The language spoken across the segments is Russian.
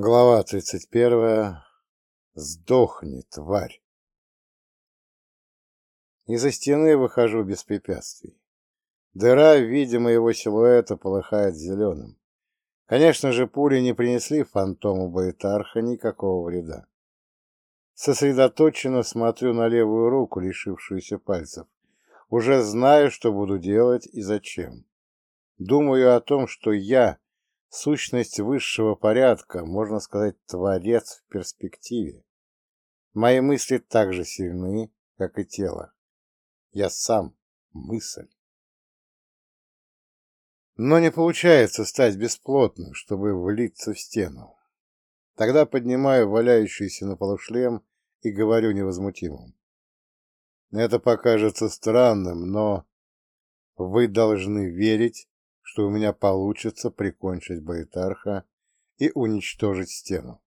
Глава тридцать первая. Сдохни, тварь. Из-за стены выхожу без препятствий. Дыра в виде моего силуэта полыхает зеленым. Конечно же, пули не принесли фантому Байтарха никакого вреда. Сосредоточенно смотрю на левую руку, лишившуюся пальцев. Уже знаю, что буду делать и зачем. Думаю о том, что я Сущность высшего порядка, можно сказать, творец в перспективе. Мои мысли так же сильны, как и тело. Я сам мысль. Но не получается стать бесплотным, чтобы влиться в стену. Тогда поднимаю валяющийся на полу шлем и говорю невозмутимым. Это покажется странным, но вы должны верить, что у меня получится прикончить Байтарха и уничтожить стену.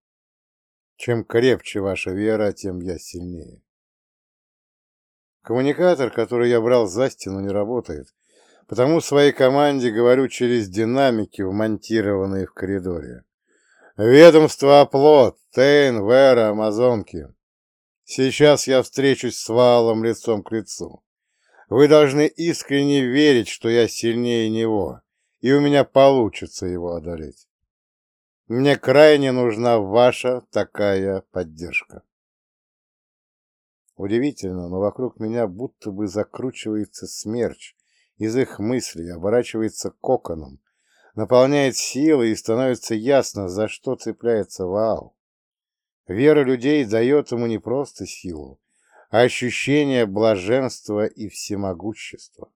Чем крепче ваша вера, тем я сильнее. Коммуникатор, который я брал за стену, не работает, потому своей команде говорю через динамики, вмонтированные в коридоре. Ведомство оплот, Тейн, Вера, Амазонки. Сейчас я встречусь с Валом лицом к лицу. Вы должны искренне верить, что я сильнее него, и у меня получится его одолеть. Мне крайне нужна ваша такая поддержка. Удивительно, но вокруг меня будто бы закручивается смерч из их мыслей, оборачивается коконом, наполняет силой и становится ясно, за что цепляется Ваал. Вера людей дает ему не просто силу, а ощущение блаженства и всемогущества.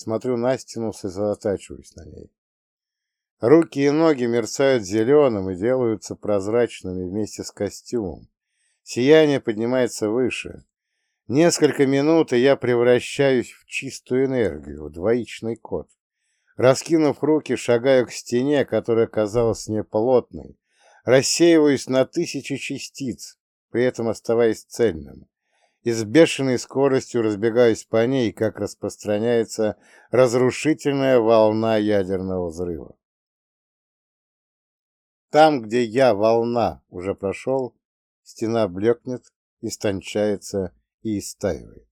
Смотрю на стену, сосредотачиваюсь на ней. Руки и ноги мерцают зеленым и делаются прозрачными вместе с костюмом. Сияние поднимается выше. Несколько минут, и я превращаюсь в чистую энергию, в двоичный код. Раскинув руки, шагаю к стене, которая казалась мне плотной, рассеиваюсь на тысячи частиц, при этом оставаясь цельным и с бешеной скоростью разбегаюсь по ней, как распространяется разрушительная волна ядерного взрыва. Там, где я, волна, уже прошел, стена блекнет, истончается и истаивает.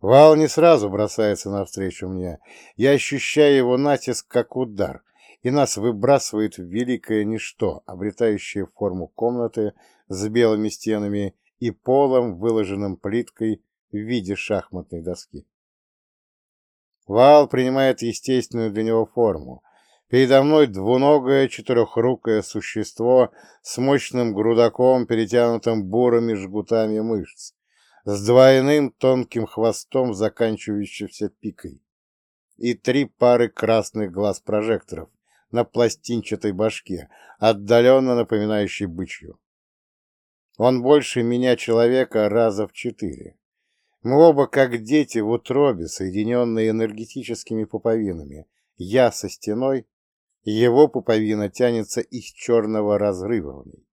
Вал не сразу бросается навстречу мне. Я ощущаю его натиск как удар, и нас выбрасывает в великое ничто, обретающее форму комнаты с белыми стенами и полом, выложенным плиткой в виде шахматной доски. Вал принимает естественную для него форму. Передо мной двуногое четырехрукое существо с мощным грудаком, перетянутым бурыми жгутами мышц, с двойным тонким хвостом, заканчивающимся пикой, и три пары красных глаз-прожекторов на пластинчатой башке, отдаленно напоминающей бычью. Он больше меня, человека, раза в четыре. Мы оба как дети в утробе, соединенные энергетическими пуповинами. Я со стеной, его пуповина тянется из черного разрыва в ней.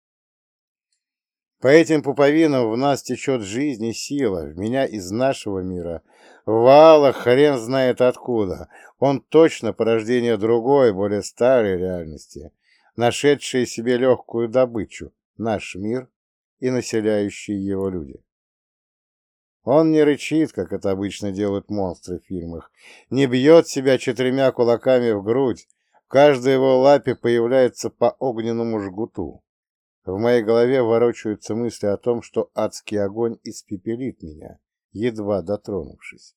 По этим пуповинам в нас течет жизнь и сила, в меня из нашего мира. Вала хрен знает откуда. Он точно порождение другой, более старой реальности, нашедшей себе легкую добычу, наш мир и населяющие его люди. Он не рычит, как это обычно делают монстры в фильмах, не бьет себя четырьмя кулаками в грудь, в каждой его лапе появляется по огненному жгуту. В моей голове ворочаются мысли о том, что адский огонь испепелит меня, едва дотронувшись.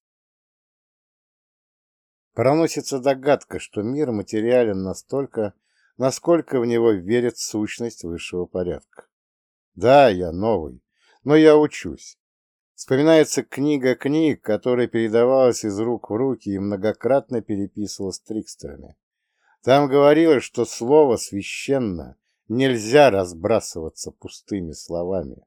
Проносится догадка, что мир материален настолько, насколько в него верит сущность высшего порядка. Да, я новый, но я учусь. Вспоминается книга книг, которая передавалась из рук в руки и многократно переписывалась трикстерами. Там говорилось, что слово священно, нельзя разбрасываться пустыми словами.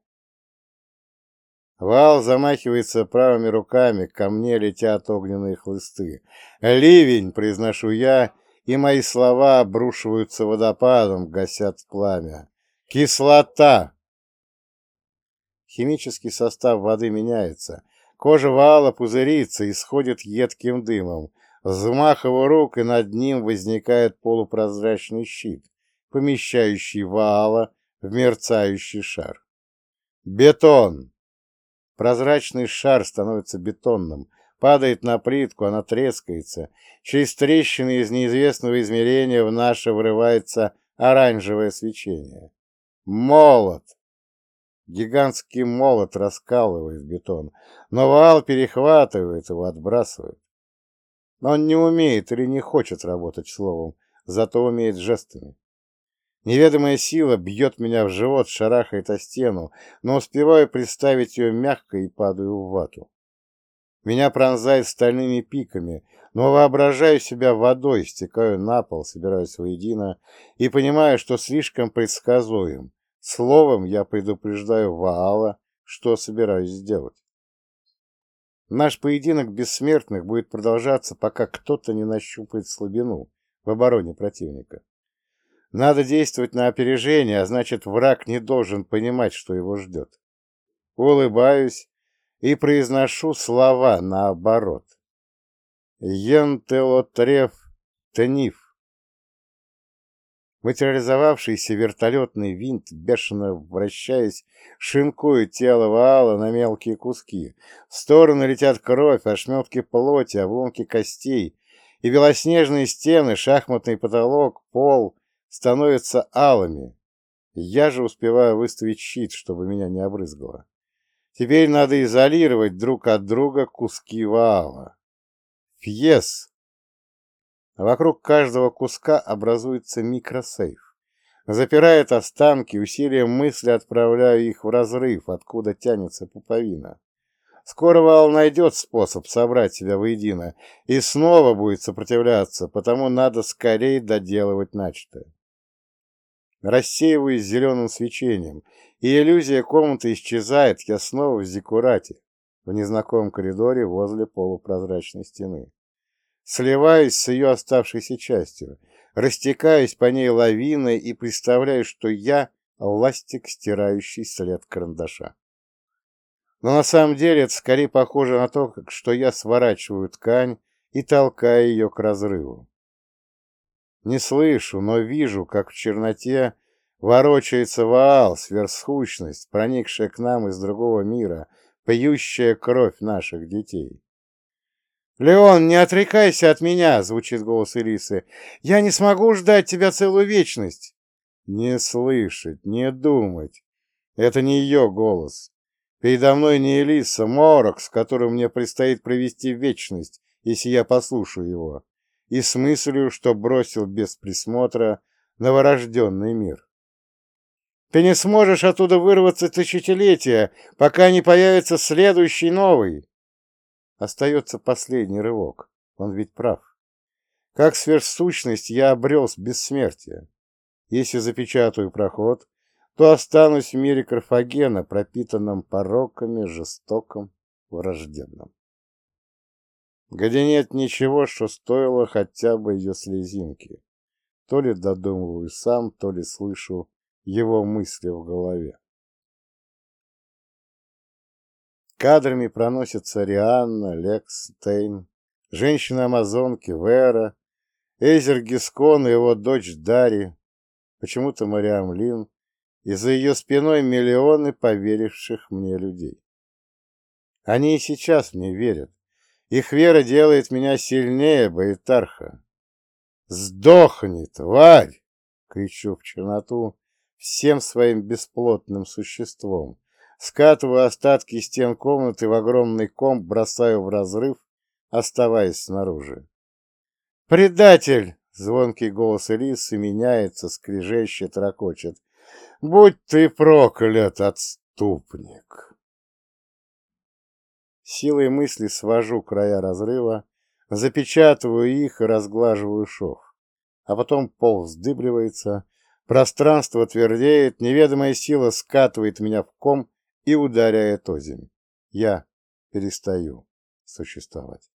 Вал замахивается правыми руками, ко мне летят огненные хлысты. «Ливень!» — произношу я, и мои слова обрушиваются водопадом, гасят пламя. «Кислота!» Химический состав воды меняется. Кожа вала пузырится и сходит едким дымом. Взмах его рук, и над ним возникает полупрозрачный щит, помещающий вала в мерцающий шар. Бетон! Прозрачный шар становится бетонным, падает на плитку, она трескается. Через трещины из неизвестного измерения в наше врывается оранжевое свечение. Молот! Гигантский молот раскалывает бетон, но вал перехватывает его, отбрасывает. Но он не умеет или не хочет работать словом, зато умеет жестами. Неведомая сила бьет меня в живот, шарахает о стену, но успеваю представить ее мягко и падаю в вату. Меня пронзает стальными пиками, но воображаю себя водой, стекаю на пол, собираюсь воедино и понимаю, что слишком предсказуем. Словом, я предупреждаю Ваала, что собираюсь сделать. Наш поединок бессмертных будет продолжаться, пока кто-то не нащупает слабину в обороне противника. Надо действовать на опережение, а значит, враг не должен понимать, что его ждет. Улыбаюсь и произношу слова наоборот. Ентелотрев тениф. Материализовавшийся вертолетный винт, бешено вращаясь, шинкует тело Ваала на мелкие куски. В стороны летят кровь, ошметки плоти, обломки костей, и белоснежные стены, шахматный потолок, пол — становятся алыми. Я же успеваю выставить щит, чтобы меня не обрызгало. Теперь надо изолировать друг от друга куски ваала. Фьес! Вокруг каждого куска образуется микросейф. Запирает останки, усилием мысли отправляю их в разрыв, откуда тянется пуповина. Скоро Вал найдет способ собрать себя воедино и снова будет сопротивляться, потому надо скорее доделывать начатое рассеиваюсь зеленым свечением, и иллюзия комнаты исчезает, я снова в зиккурате, в незнакомом коридоре возле полупрозрачной стены. Сливаюсь с ее оставшейся частью, растекаюсь по ней лавиной и представляю, что я — ластик, стирающий след карандаша. Но на самом деле это скорее похоже на то, что я сворачиваю ткань и толкаю ее к разрыву. Не слышу, но вижу, как в черноте ворочается Ваал, сверхсущность, проникшая к нам из другого мира, пьющая кровь наших детей. «Леон, не отрекайся от меня!» — звучит голос Элисы. «Я не смогу ждать тебя целую вечность!» Не слышать, не думать. Это не ее голос. Передо мной не Элиса, Морок, с которым мне предстоит провести вечность, если я послушаю его и с мыслью, что бросил без присмотра новорожденный мир. Ты не сможешь оттуда вырваться тысячелетия, пока не появится следующий новый. Остается последний рывок. Он ведь прав. Как сверхсущность я обрел бессмертие. Если запечатаю проход, то останусь в мире Карфагена, пропитанном пороками, жестоком, враждебном где нет ничего, что стоило хотя бы ее слезинки. То ли додумываю сам, то ли слышу его мысли в голове. Кадрами проносятся Рианна, Лекс, Тейн, женщины-амазонки, Вера, Эзер Гискон и его дочь Дари, почему-то Мариам Лин, и за ее спиной миллионы поверивших мне людей. Они и сейчас мне верят, их вера делает меня сильнее Баитарха. «Сдохни, тварь!» — кричу в черноту всем своим бесплотным существом. Скатываю остатки стен комнаты в огромный комп, бросаю в разрыв, оставаясь снаружи. «Предатель!» — звонкий голос Элисы меняется, скрежещет, ракочет. «Будь ты проклят, отступник!» Силой мысли свожу края разрыва, запечатываю их и разглаживаю шов. А потом пол вздыбливается, пространство твердеет, неведомая сила скатывает меня в ком и ударяет озимь. Я перестаю существовать.